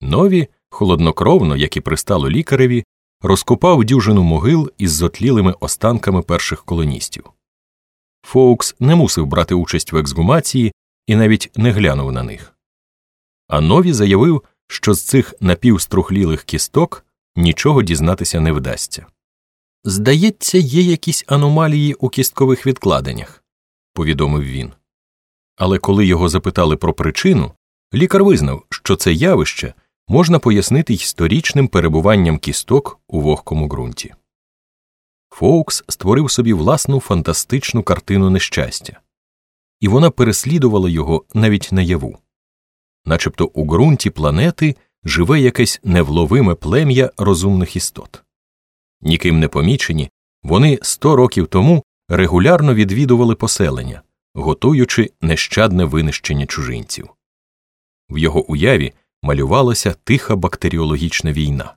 Нові, холоднокровно, як і пристало лікареві, розкопав дюжину могил із зотлілими останками перших колоністів. Фоукс не мусив брати участь в ексгумації і навіть не глянув на них. А нові заявив, що з цих напівструхлілих кісток нічого дізнатися не вдасться. Здається, є якісь аномалії у кісткових відкладеннях, повідомив він. Але коли його запитали про причину, лікар визнав, що це явище можна пояснити історичним перебуванням кісток у вогкому ґрунті. Фоукс створив собі власну фантастичну картину нещастя, і вона переслідувала його навіть наяву. Начебто у ґрунті планети живе якесь невловиме плем'я розумних істот. Ніким не помічені, вони сто років тому регулярно відвідували поселення, готуючи нещадне винищення чужинців. В його уяві малювалася тиха бактеріологічна війна.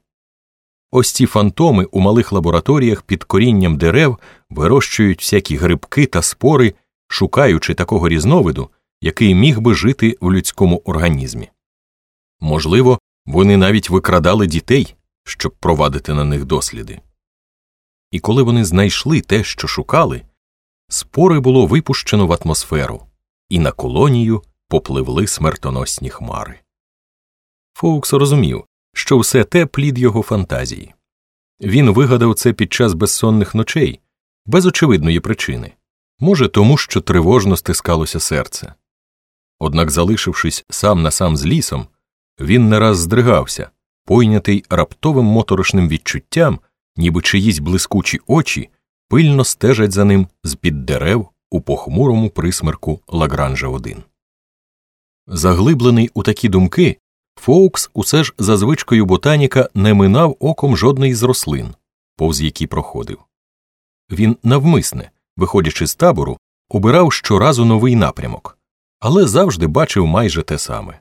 Ось ці фантоми у малих лабораторіях під корінням дерев вирощують всякі грибки та спори, шукаючи такого різновиду, який міг би жити в людському організмі. Можливо, вони навіть викрадали дітей, щоб провадити на них досліди. І коли вони знайшли те, що шукали, спори було випущено в атмосферу, і на колонію попливли смертоносні хмари. Фоукс розумів, що все те плід його фантазії. Він вигадав це під час безсонних ночей, без очевидної причини може, тому що тривожно стискалося серце. Однак, залишившись сам на сам з лісом, він не раз здригався, пойнятий раптовим моторошним відчуттям, ніби чиїсь блискучі очі пильно стежать за ним з під дерев у похмурому присмерку Лагранжа 1 Заглиблений у такі думки, Фоукс усе ж за звичкою ботаніка не минав оком жодної з рослин, повз які проходив. Він навмисне, виходячи з табору, обирав щоразу новий напрямок, але завжди бачив майже те саме.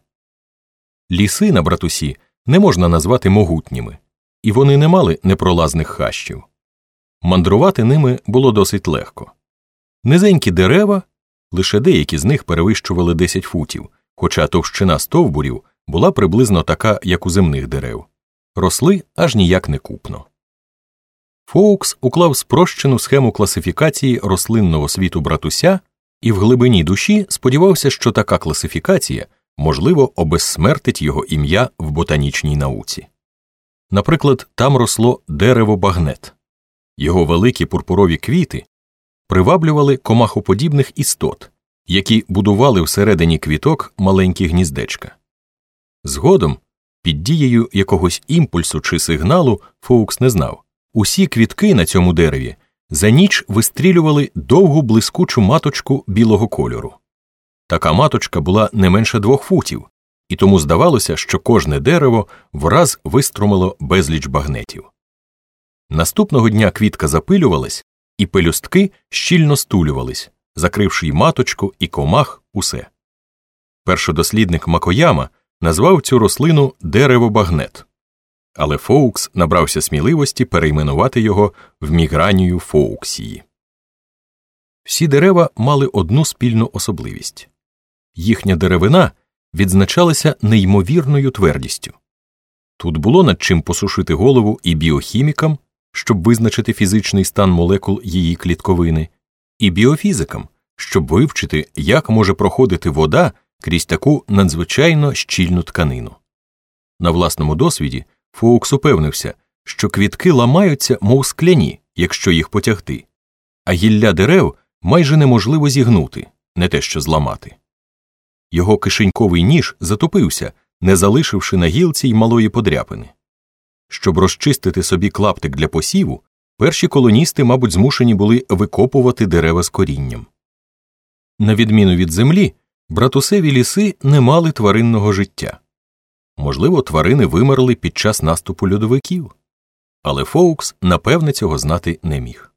Ліси на братусі не можна назвати могутніми, і вони не мали непролазних хащів. Мандрувати ними було досить легко. Низенькі дерева, лише деякі з них перевищували 10 футів, хоча товщина стовбурів була приблизно така, як у земних дерев, росли аж ніяк не купно. Фоукс уклав спрощену схему класифікації рослинного світу братуся і в глибині душі сподівався, що така класифікація можливо обезсмертить його ім'я в ботанічній науці. Наприклад, там росло дерево багнет, його великі пурпурові квіти приваблювали комахоподібних істот, які будували всередині квіток маленькі гніздечка. Згодом, під дією якогось імпульсу чи сигналу, Фоукс не знав, усі квітки на цьому дереві за ніч вистрілювали довгу блискучу маточку білого кольору. Така маточка була не менше двох футів, і тому здавалося, що кожне дерево враз виструмило безліч багнетів. Наступного дня квітка запилювалась, і пелюстки щільно стулювались, закривши й маточку і комах усе. Першодослідник Макояма назвав цю рослину дерево багнет, але Фоукс набрався сміливості перейменувати його в мігранію Фоуксії. Всі дерева мали одну спільну особливість їхня деревина відзначалася неймовірною твердістю. Тут було над чим посушити голову і біохімікам, щоб визначити фізичний стан молекул її клітковини, і біофізикам, щоб вивчити, як може проходити вода крізь таку надзвичайно щільну тканину. На власному досвіді Фоукс упевнився, що квітки ламаються, мов скляні, якщо їх потягти, а гілля дерев майже неможливо зігнути, не те що зламати. Його кишеньковий ніж затопився, не залишивши на гілці й малої подряпини. Щоб розчистити собі клаптик для посіву, перші колоністи, мабуть, змушені були викопувати дерева з корінням. На відміну від землі, братусеві ліси не мали тваринного життя. Можливо, тварини вимерли під час наступу льодовиків, але Фоукс, напевне, цього знати не міг.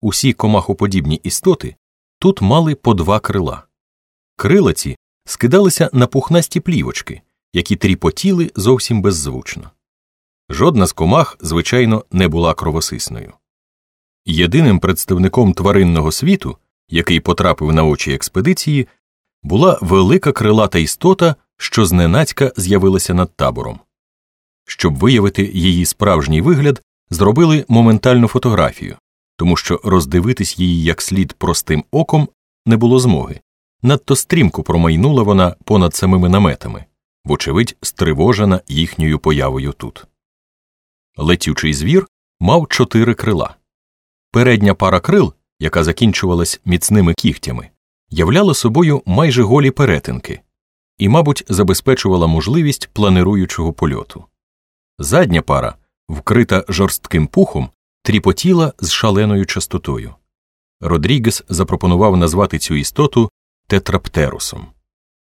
Усі комахоподібні істоти тут мали по два крила. Крила ці скидалися на пухнасті плівочки, які тріпотіли зовсім беззвучно. Жодна з комах, звичайно, не була кровосисною. Єдиним представником тваринного світу, який потрапив на очі експедиції, була велика крилата істота що зненацька з'явилася над табором. Щоб виявити її справжній вигляд, зробили моментальну фотографію, тому що роздивитись її як слід простим оком не було змоги. Надто стрімко промайнула вона понад самими наметами, вочевидь, стривожена їхньою появою тут. Летючий звір мав чотири крила. Передня пара крил, яка закінчувалась міцними кігтями, являла собою майже голі перетинки і, мабуть, забезпечувала можливість планируючого польоту. Задня пара, вкрита жорстким пухом, тріпотіла з шаленою частотою. Родрігес запропонував назвати цю істоту тетраптерусом.